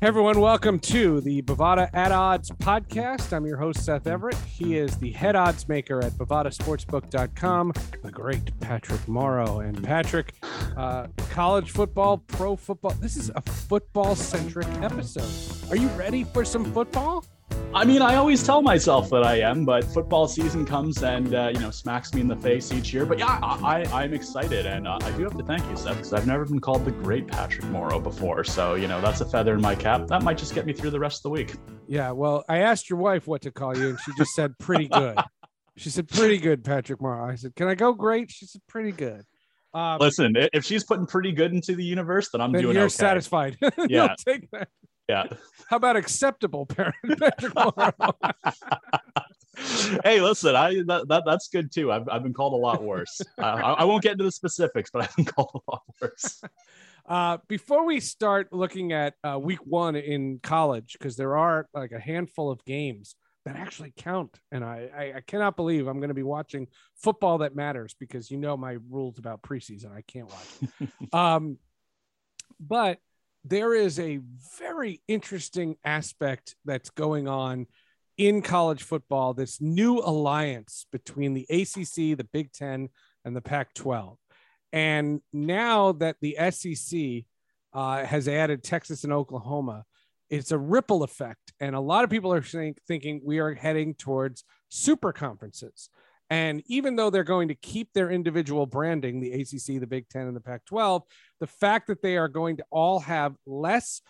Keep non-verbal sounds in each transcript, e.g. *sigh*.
Hey everyone, welcome to the Bovada at Odds podcast. I'm your host, Seth Everett. He is the head odds maker at BovadaSportsbook.com, the great Patrick Morrow. And Patrick, uh, college football, pro football. This is a football centric episode. Are you ready for some football? I mean, I always tell myself that I am, but football season comes and uh, you know smacks me in the face each year. But yeah, I, I am excited, and uh, I do have to thank you, Seth, because I've never been called the great Patrick Morrow before. So you know that's a feather in my cap. That might just get me through the rest of the week. Yeah, well, I asked your wife what to call you, and she just said pretty good. *laughs* she said pretty good, Patrick Morrow. I said, can I go great? She said pretty good. Um, Listen, if she's putting pretty good into the universe, then I'm then doing. You're okay. satisfied. *laughs* yeah, take that. Yeah. How about acceptable *laughs* parent? hey, listen, I that, that, that's good too. I've, I've been called a lot worse. Uh, I, I, won't get into the specifics, but I've been called a lot worse. *laughs* Uh, before we start looking at uh, week one in college, because there are like a handful of games that actually count, and I, I, I cannot believe I'm going to be watching football that matters because you know my rules about preseason. I can't watch. *laughs* um, but there is a very interesting aspect that's going on in college football this new alliance between the ACC, the Big Ten, and the Pac 12. And now that the SEC uh, has added Texas and Oklahoma, it's a ripple effect. And a lot of people are think, thinking we are heading towards super conferences. And even though they're going to keep their individual branding, the ACC, the Big Ten, and the Pac 12, the fact that they are going to all have less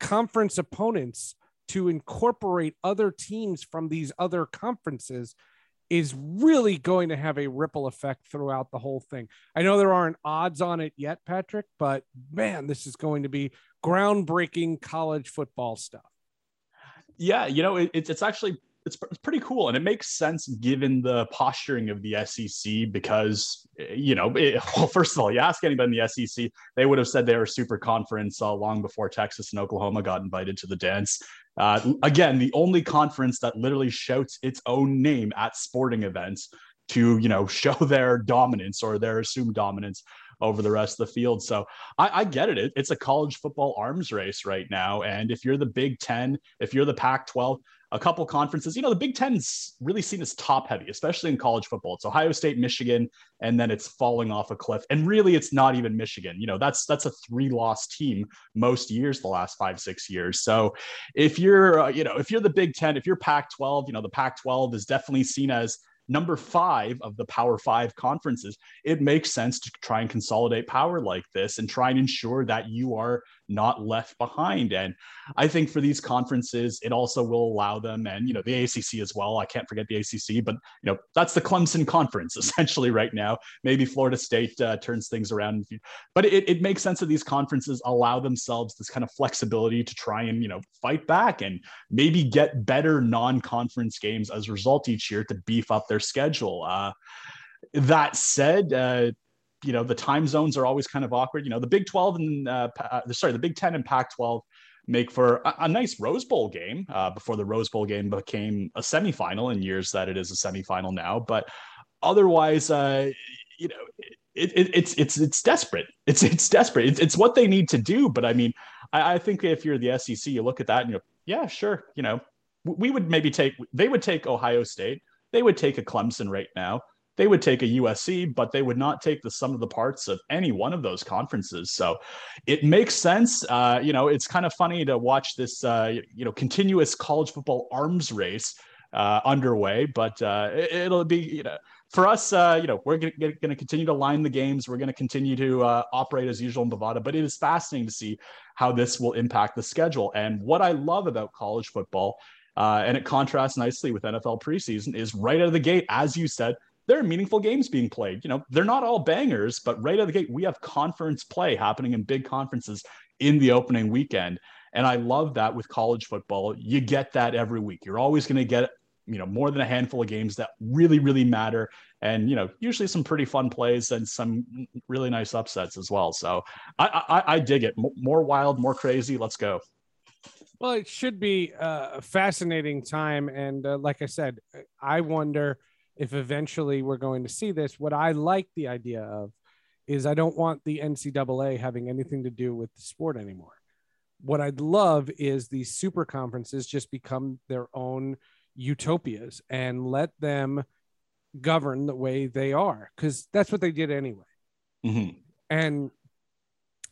conference opponents to incorporate other teams from these other conferences is really going to have a ripple effect throughout the whole thing. I know there aren't odds on it yet, Patrick, but man, this is going to be groundbreaking college football stuff. Yeah, you know, it, it's actually it's, it's pretty cool and it makes sense given the posturing of the SEC because you know it, *laughs* well first of all you ask anybody in the SEC they would have said they were super conference uh, long before Texas and Oklahoma got invited to the dance uh, again the only conference that literally shouts its own name at sporting events to you know *laughs* show their dominance or their assumed dominance over the rest of the field. So I, I get it. It's a college football arms race right now. And if you're the Big Ten, if you're the Pac 12, a couple conferences. You know, the Big Ten's really seen as top heavy, especially in college football. It's Ohio State, Michigan, and then it's falling off a cliff. And really, it's not even Michigan. You know, that's that's a three loss team most years, the last five six years. So if you're, uh, you know, if you're the Big Ten, if you're Pac-12, you know, the Pac-12 is definitely seen as number five of the Power Five conferences, it makes sense to try and consolidate power like this and try and ensure that you are not left behind. And I think for these conferences, it also will allow them, and you know, the ACC as well. I can't forget the ACC, but you know, that's the Clemson conference *laughs* essentially right now. Maybe Florida State uh, turns things around, but it, it makes sense that these conferences allow themselves this kind of flexibility to try and you know fight back and maybe get better non-conference games as a result each year to beef up their schedule. Uh, that said, uh, you know the time zones are always kind of awkward. You know the Big Twelve and uh, uh sorry the Big Ten and Pac twelve make for a, a, nice Rose Bowl game uh, before the Rose Bowl game became a semifinal in years that it is a semifinal now. But otherwise, uh, you know. It, it, it's it's it's desperate. It's it's desperate. It's, it's what they need to do. But I mean, I, I think if you're the SEC, you look at that and you go, yeah, sure. You know, we would maybe take they would take Ohio State, they would take a Clemson right now they would take a USC, but they would not take the sum of the parts of any one of those conferences. So it makes sense. Uh, you know, it's kind of funny to watch this, uh, you know, continuous college football arms race uh, underway, but uh, it, will be, you know, for us, uh, you know, we're going to continue to line the games. We're going to continue to uh, operate as usual in Bovada, but it is fascinating to see how this will impact the schedule. And what I love about college football, uh, and it contrasts nicely with NFL preseason, is right out of the gate, as you said, there are meaningful games being played. You know, they're not all bangers, but right out of the gate, we have conference play happening in big conferences in the opening weekend. And I love that with college football. You get that every week. You're always going to get, you know, more than a handful of games that really, really matter. And, you know, usually some pretty fun plays and some really nice upsets as well. So I, I, I dig it. More wild, more crazy. Let's go. Well, it should be a fascinating time. And uh, like I said, I wonder – if eventually we're going to see this, what I like the idea of is I don't want the NCAA having anything to do with the sport anymore. what I'd love is these super conferences just become their own utopias and let them govern the way they are because that's what they did anyway. Mm-hmm. And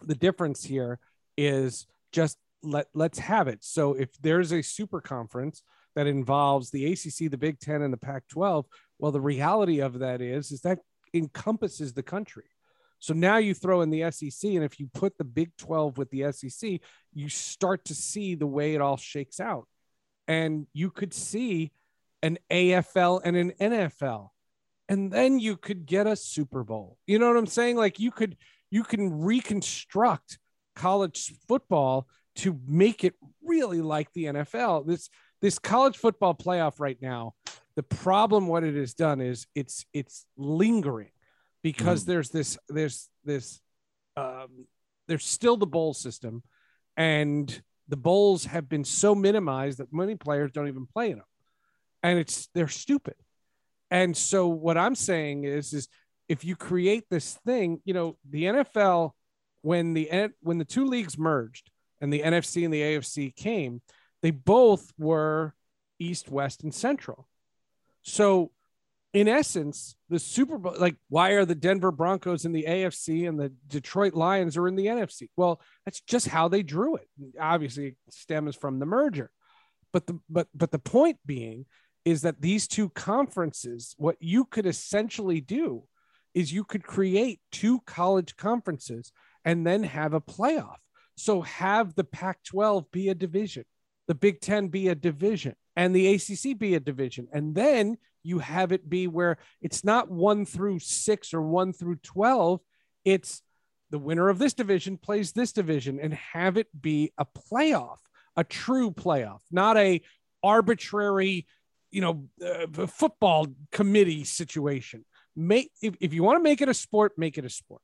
the difference here is just let let's have it. So if there's a super conference that involves the ACC, the Big 10 and the Pac-12, well the reality of that is is that encompasses the country. So now you throw in the SEC and if you put the Big 12 with the SEC, you start to see the way it all shakes out. And you could see an AFL and an NFL. And then you could get a Super Bowl. You know what I'm saying? Like you could you can reconstruct college football to make it really like the NFL. This this college football playoff right now, the problem what it has done is it's it's lingering because mm. there's this there's this um, there's still the bowl system and the bowls have been so minimized that many players don't even play in them and it's they're stupid and so what i'm saying is is if you create this thing you know the nfl when the when the two leagues merged and the NFC and the AFC came, they both were East, West, and Central. So, in essence, the Super Bowl, like, why are the Denver Broncos in the AFC and the Detroit Lions are in the NFC? Well, that's just how they drew it. Obviously, it stems from the merger. But the but but the point being is that these two conferences, what you could essentially do is you could create two college conferences and then have a playoff. So have the Pac 12 be a division, the Big 10 be a division, and the ACC be a division. And then you have it be where it's not one through six or one through 12. It's the winner of this division plays this division and have it be a playoff, a true playoff, not a arbitrary, you know, uh, football committee situation. Make if, if you want to make it a sport, make it a sport.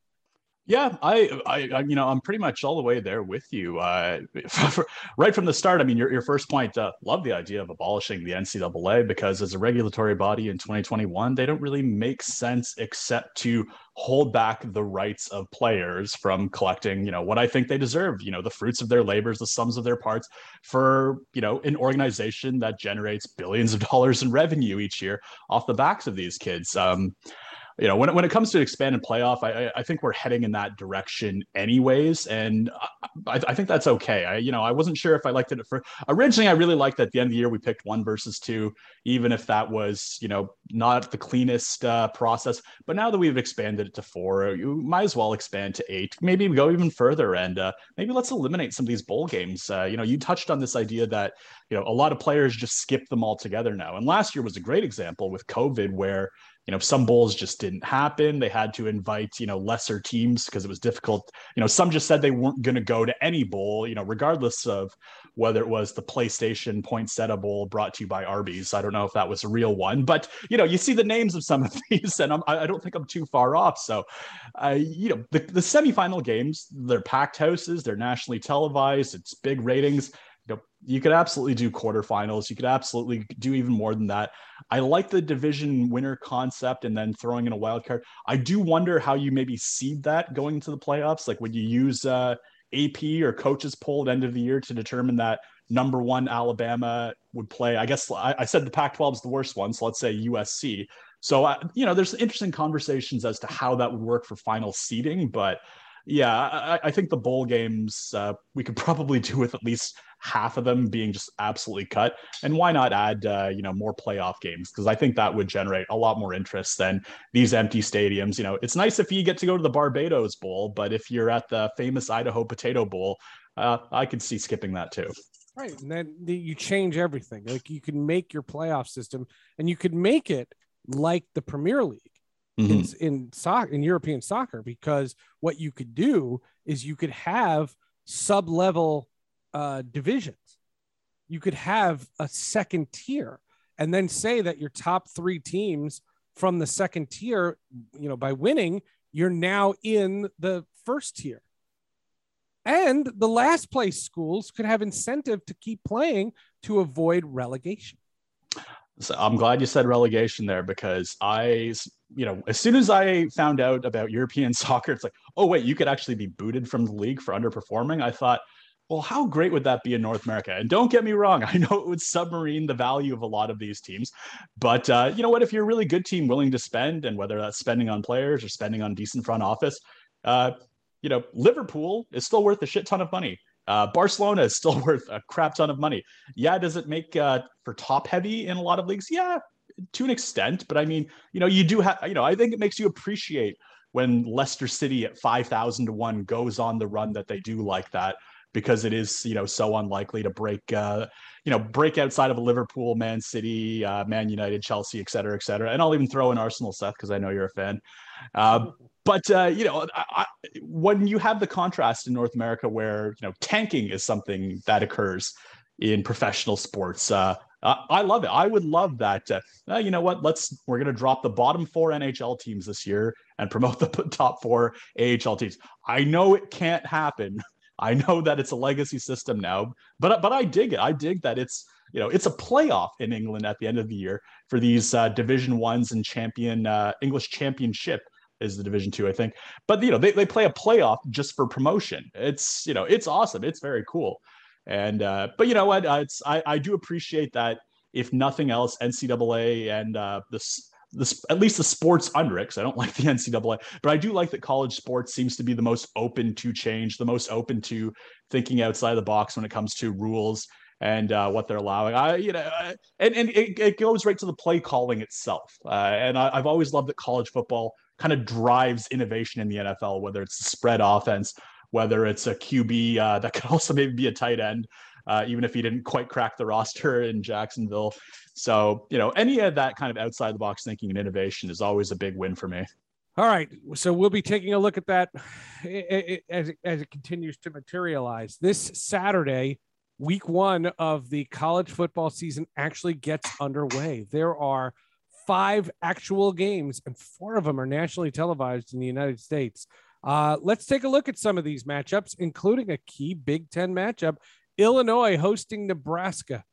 Yeah, I, I, you know, I'm pretty much all the way there with you. Uh, *laughs* right from the start, I mean, your, your first point, uh, love the idea of abolishing the NCAA because as a regulatory body in 2021, they don't really make sense except to hold back the rights of players from collecting, you know, what I think they deserve, you know, the fruits of their labors, the sums of their parts for, you know, an organization that generates billions of *laughs* dollars in revenue each year off the backs of these kids. Um, you know, when it, when it comes to expanded playoff, I, I think we're heading in that direction anyways, and I, I think that's okay. I you know I wasn't sure if I liked it for originally. I really liked that at the end of the year we picked one versus two, even if that was you know not the cleanest uh, process. But now that we've expanded it to four, you might as well expand to eight. Maybe go even further, and uh, maybe let's eliminate some of these bowl games. Uh, you know, you touched on this idea that you know a lot of players just skip them altogether now, and last year was a great example with COVID where you know some bowls just didn't happen. They had to invite you know lesser teams because it was difficult. You know some just said they weren't going to go to any bowl you know regardless of whether it was the playstation poinsettia bowl brought to you by arby's. I don't know if that was a real one but you know you see the names of some of *laughs* these and I'm, i don't think i'm too far off. So uh, you know the, the semifinal games they're packed houses they're nationally televised it's big ratings you could absolutely do quarterfinals. You could absolutely do even more than that. I like the division winner concept and then throwing in a wild card. I do wonder how you maybe seed that going into the playoffs. Like, would you use uh, AP or coaches poll at end of the year to determine that number one Alabama would play? I guess I, I said the Pac-12 is the worst one, so let's say USC. So uh, you know, there's interesting conversations as to how that would work for final seeding, but yeah, I, I, think the bowl games uh, we could *laughs* probably do with at least half of them being just absolutely cut. And why not add, uh, you know, more playoff games? Because I think that would generate a lot more interest than these empty stadiums. You know, it's nice if you get to go to the Barbados Bowl, but if you're at the famous Idaho Potato Bowl, uh, I could see skipping that too. Right, and then you change everything. Like you can make your playoff system, and you could make it like the Premier League. Mm-hmm. in, in soccer in European soccer because what you could do is you could have sub level uh, divisions. You could have a second tier and then say that your top three teams from the second tier, you know, by winning, you're now in the first tier. And the last place schools could have incentive to keep playing to avoid relegation. So I'm glad you said relegation there because I, you know, as soon as I found out about European *laughs* soccer, it's like, oh wait, you could actually be booted from the league for underperforming. I thought, Well, how great would that be in North America? And don't get me wrong, *laughs* I know it would submarine the value of a lot of these teams, but uh, you know what? If you're a really good team willing to spend, and whether that's spending on players or spending on decent front office, uh, you know, Liverpool is still worth a shit ton of money. Uh, Barcelona is still *laughs* worth a crap ton of money. Yeah, does it make uh, for top heavy in a lot of leagues? Yeah, to an extent. But I mean, you know, you do have, you know, I think it makes you appreciate when Leicester City at 5,000 to 1 goes on the run that they do like that because it is, you know, so unlikely to break, uh, you know, break outside of a Liverpool, Man City, uh, Man United, Chelsea, et cetera, et cetera. And I'll even throw in Arsenal, Seth, because I know you're a fan. Uh, but uh, you know, I, I, when you have the contrast in North America, where you know tanking is something that occurs in professional sports, uh, I love it. I would love that. Uh, you know what? Let's we're going to drop the bottom four NHL teams this year and promote the *laughs* top four AHL teams. I know it can't happen. I know *laughs* that it's a legacy system now, but but I dig it. I dig that it's you know it's a playoff in England at the end of the year for these uh, Division ones and champion uh, English Championship is the division two, I think. But you know, they, they play a playoff just for promotion. It's you know, it's awesome. It's very cool. And uh, but you know what? Uh, it's I, I do appreciate that if nothing else, NCAA and uh, this this at least the sports under it because I don't *laughs* like the NCAA, but I do like that college sports seems to be the most open to change, the most open to thinking outside the box when it comes to rules and uh, what they're allowing. I, you know, and and it, it goes right to the play calling itself. Uh, and I, I've always loved that college football kind of drives innovation in the NFL, whether it's the spread offense, whether it's a QB uh, that could *laughs* also maybe be a tight end, uh, even if he didn't quite crack the roster *laughs* in Jacksonville. So, you know, any of that kind of outside the box thinking and innovation is always a big win for me. All right. So we'll be taking a look at that *sighs* as it, as it continues to materialize. This Saturday, week one of the college football season actually gets underway. There are five actual games, and four of them are nationally televised in the United States. Uh, let's take a look at some of these matchups, including a key Big Ten matchup Illinois hosting Nebraska.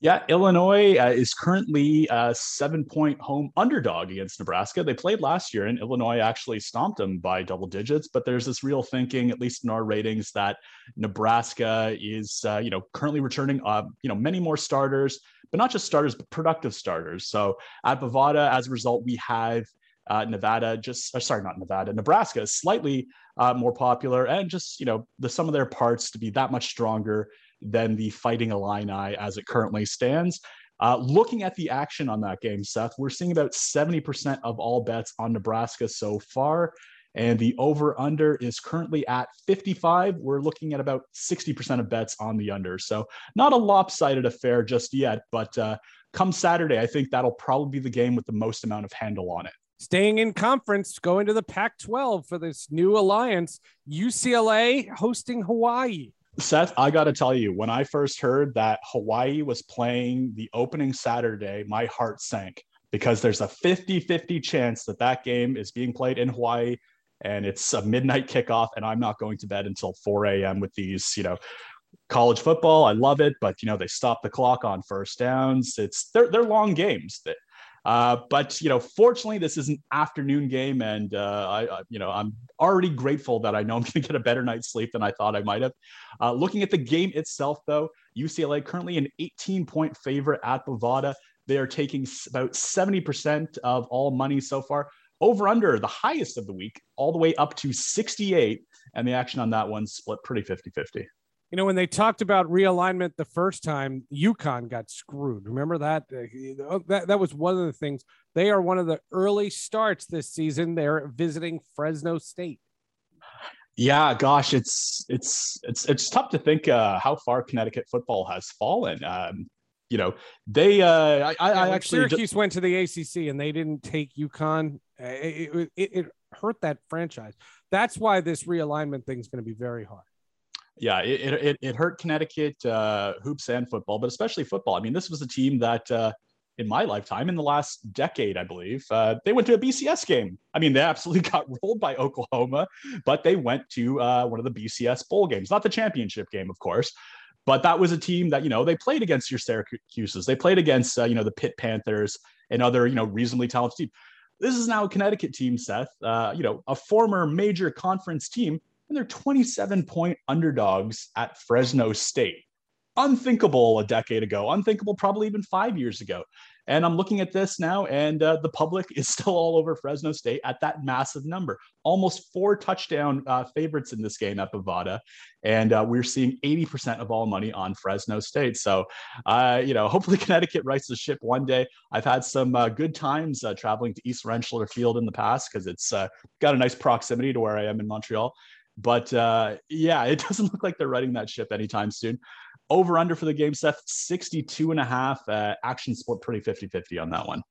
Yeah, Illinois uh, is currently a seven point home underdog against Nebraska. They played last year, and Illinois actually stomped them by double digits. But there's this real thinking, at least in our ratings, that Nebraska is, uh, you know, currently returning, uh, you know, many more starters, but not just starters, but productive starters. So at Bovada, as a result, we have uh, Nevada, just sorry, not Nevada, Nebraska is slightly uh, more popular, and just you know the sum of their parts to be that much stronger than the Fighting Illini as it currently stands. Uh, looking at the action on that game, Seth, we're seeing about 70% of all bets on Nebraska so far. And the over under is currently at 55. We're looking at about 60% of bets on the under. So, not a lopsided affair just yet. But uh, come Saturday, I think that'll probably be the game with the most amount of handle on it. Staying in conference, going to the Pac 12 for this new alliance, UCLA hosting Hawaii. Seth, I got to tell you, when I first heard that Hawaii was playing the opening Saturday, my heart sank because there's a 50 50 chance that that game is being played in Hawaii and it's a midnight kickoff. And I'm not going to bed until 4 a.m. with these, you know, college football. I love it, but, you know, they stop the clock on first downs. It's they're, they're long games. Uh, but you know, fortunately, this is an afternoon game, and uh, I, I, you know, I'm already grateful that I know I'm *laughs* going to get a better night's sleep than I thought I might have. Uh, looking at the game itself, though, UCLA currently an 18 point favorite at Bovada. They are taking about 70% of all money so far. Over under the highest of the week, all the way up to 68. And the action on that one split pretty 50 50 you know, when they talked about realignment the first time, UConn got screwed. Remember that? Uh, that that was one of the things. They are one of the early starts this season. They're visiting Fresno State. Yeah, gosh, it's it's it's it's tough to think uh, how far Connecticut football has fallen. Um, you know, they uh, I, I, I actually Syracuse just... went to the ACC and they didn't take UConn. Uh, it, it, it hurt that franchise. That's why this realignment thing is going to be very hard yeah, it, it, it hurt Connecticut uh, hoops and football, but especially football. I mean, this was a team that uh, in my lifetime, in the last decade, I believe, uh, they went to a BCS game. I mean, they absolutely *laughs* got rolled by Oklahoma, but they went to uh, one of the BCS bowl games, not the championship game, of course. But that was a team that you know they played against your Syracuse's, they played against uh, you know the Pitt Panthers and other you know reasonably talented teams. This is now a Connecticut team, Seth. Uh, you know, a former major conference team and they're 27 point underdogs at Fresno State. Unthinkable a decade ago, unthinkable probably even five years ago. And I'm looking at this now, and uh, the public is still all over Fresno State at that massive number. Almost four touchdown uh, favorites in this game at Bovada. And uh, we're seeing 80% of all money on Fresno State. So, uh, you know, *laughs* hopefully Connecticut rights the ship one day. I've had some uh, good times uh, traveling to East Rentschler Field in the past because it's got a nice proximity to where I am in Montreal. But uh, yeah, it *laughs* doesn't look like they're riding that ship anytime soon. Over under for the game, Seth, 62 and a half. Uh, action split pretty 50 50 on that one.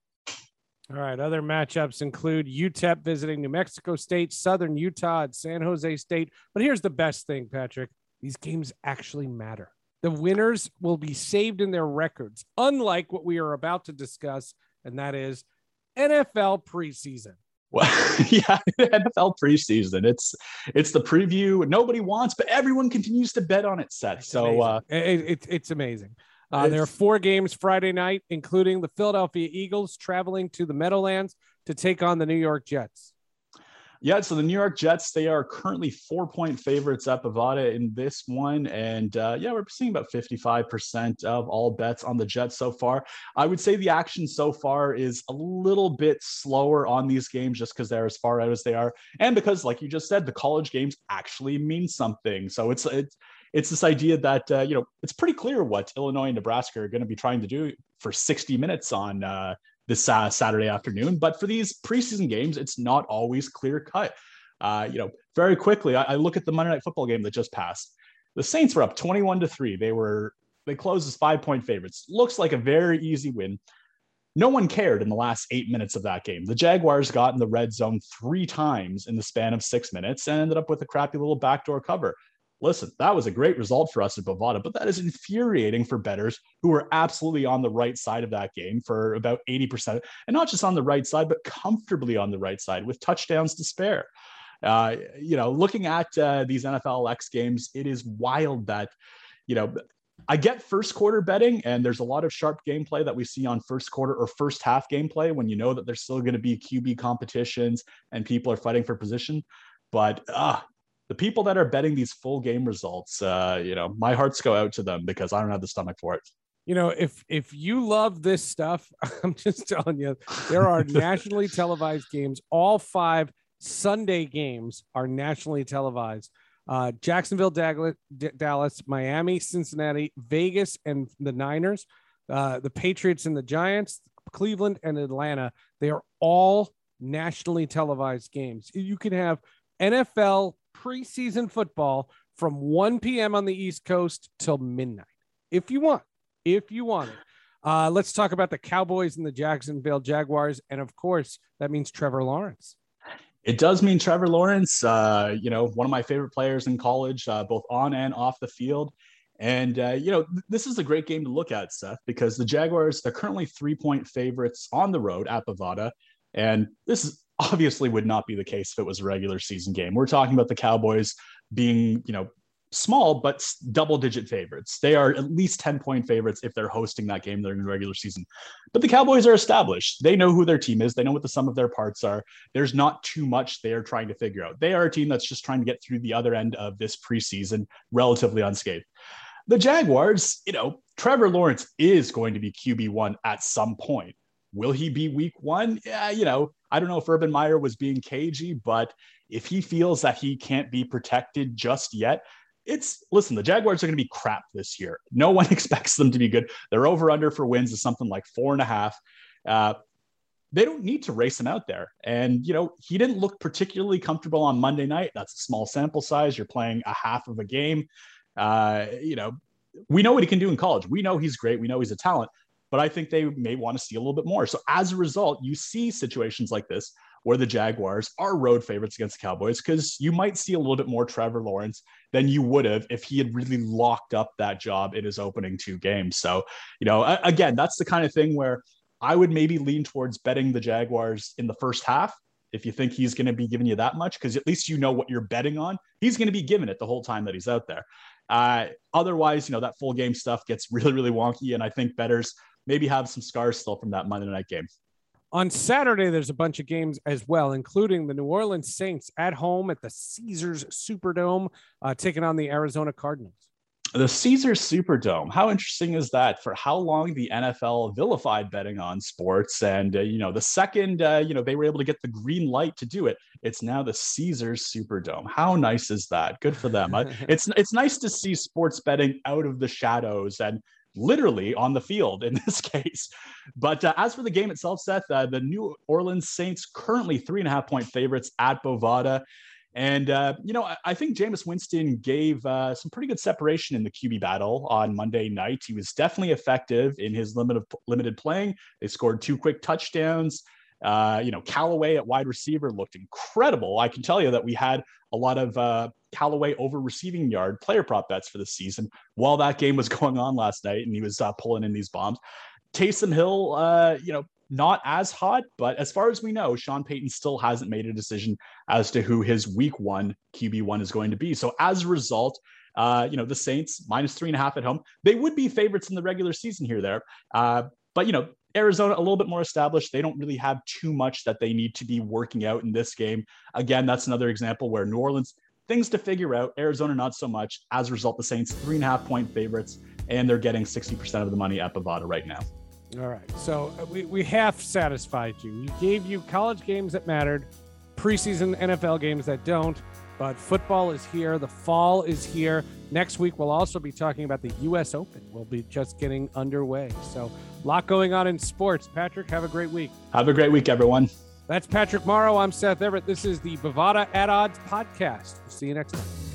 All right. Other matchups include UTEP visiting New Mexico State, Southern Utah at San Jose State. But here's the best thing, Patrick these games actually matter. The winners will be saved in their records, unlike what we are about to discuss, and that is NFL preseason. Well, *laughs* yeah, NFL preseason. It's it's the preview nobody wants, but everyone continues to bet on it. Seth. So uh, it, it, it's amazing. Uh, there are four games Friday night, including the Philadelphia Eagles traveling to the Meadowlands to take on the New York Jets. Yeah, so the New York Jets, they are currently four point favorites at Bovada in this one. And uh, yeah, we're seeing about 55% of all bets on the Jets so far. I would say the action so far is a little bit slower on these games just because they're as far out as they are. And because, like you just said, the college games actually mean something. So it's, it's, it's this idea that uh, you know it's pretty clear what Illinois and Nebraska are going to be trying to do for 60 minutes on uh, this uh, Saturday afternoon. But for these preseason games, it's not always clear cut. Uh, you know, very quickly, I, I, look at the Monday Night Football game that just passed. The Saints were up 21 to three. They were they closed as five point favorites. Looks like a very easy win. No one cared in the last eight minutes of that game. The Jaguars got in the red zone three times in the span of six minutes and ended up with a crappy little backdoor cover listen, that was a great result for us at Bovada, but that is infuriating for betters who were absolutely on the right side of that game for about 80%, and not just on the right side, but comfortably on the right side with touchdowns to spare. Uh, you know, looking at uh, these NFL X games, it is wild that, you know, I get first quarter betting, and there's a lot of sharp gameplay that we see on first quarter or first half gameplay when you know that there's still going to be QB competitions and people are fighting for position. But uh, the people that are betting these full game results, uh, you know, my hearts go out to them because I don't have the stomach for it. You know, if if you love this stuff, *laughs* I'm just telling you, there are *laughs* nationally televised games. All five Sunday games are nationally televised. Uh, Jacksonville, Dallas, Miami, Cincinnati, Vegas, and the Niners, uh, the Patriots and the Giants, Cleveland and Atlanta. They are all nationally televised games. You can have NFL preseason football from 1 p.m. on the East Coast till midnight, if you want. If you want it. Uh, let's talk about the Cowboys and the Jacksonville Jaguars. And of course, that means Trevor Lawrence. It does mean Trevor Lawrence, uh, you know, one of my favorite players in college, uh, both on and off the field. And, uh, you know, th- this is a great game to look at, Seth, because the Jaguars, they're currently three point favorites on the road at Bovada. And this is obviously would not be the case if it was a regular season game. We're talking about the Cowboys being, you know, small but double digit favorites. They are at least 10 point favorites if they're hosting that game during the regular season. But the Cowboys are established. They know who their team is, they know what the sum of their parts are. There's not too much they're trying to figure out. They are a team that's just trying to get through the other end of this preseason relatively unscathed. The Jaguars, you know, Trevor Lawrence is going to be QB1 at some point. Will he be week one? Yeah, you know, I don't know if Urban Meyer was being cagey, but if he feels that he can't be protected just yet, it's listen, the Jaguars are going to be crap this year. No one *laughs* expects them to be good. Their over under for wins is something like four and a half. Uh, they don't need to race him out there. And, you know, he didn't look particularly comfortable on Monday night. That's a small sample size. You're playing a half of a game. Uh, you know, we know what he can do in college. We know he's great. We know he's a talent but I think they may want to see a little bit more. So as a result, you see situations like this where the Jaguars are road favorites against the Cowboys because you might see a little bit more Trevor Lawrence than you would have if he had really locked up that job in his opening two games. So, you know, again, that's the kind of thing where I would maybe lean towards betting the Jaguars in the first half if you think he's going to be giving you that much, because at least you know what you're betting on. He's going to be giving it the whole time that he's out there. Uh, otherwise, you know, that full game stuff gets really, really wonky. And I think betters maybe have some scars still from that Monday night game. On Saturday, there's a bunch of games as well, including the New Orleans Saints at home at the Caesars Superdome, uh, taking on the Arizona Cardinals. The Caesars Superdome. How interesting is that? For how long the NFL vilified betting on sports, and uh, you know, the second uh, you know they were able to get the green light to do it, it's now the Caesars Superdome. How nice is that? Good for them. *laughs* it's it's nice to see sports betting out of the shadows and literally on the field in *laughs* this case. But uh, as for the game itself, Seth, uh, the New Orleans Saints currently three and a half point favorites at Bovada. And, uh, you know, I, think Jameis Winston gave uh, some pretty good separation in the QB battle on Monday night. He was definitely effective in his limited, limited playing. They scored two quick touchdowns. Uh, you know, Callaway at wide receiver looked incredible. I can tell you that we had a lot of uh, Callaway over receiving yard player prop bets for the season while that game was *laughs* going on last night, and he was uh, pulling in these bombs. Taysom Hill, uh, you know, not as hot, but as far as we know, Sean Payton still hasn't made a decision as to who his week one QB1 is going to be. So as a result, uh, you know, the Saints minus three and a half at home, they would be favorites in the regular season here, there. Uh, but, you know, Arizona a little bit more established. They don't really have too much that they need to be working out in this game. Again, that's another example where New Orleans, things to figure out. Arizona, not so much. As a result, the Saints, three and a half point favorites, and they're getting 60% of the money at Bovada right now. All right. So uh, we, we half satisfied you. We gave you college games that mattered, preseason NFL games that don't. But football is here. The fall is here. Next week, we'll also be talking about the U.S. Open. We'll be just getting underway. So, a lot going on in sports. Patrick, have a great week. Have a great week, everyone. That's Patrick Morrow. I'm Seth Everett. This is the Bovada at Odds podcast. We'll see you next time.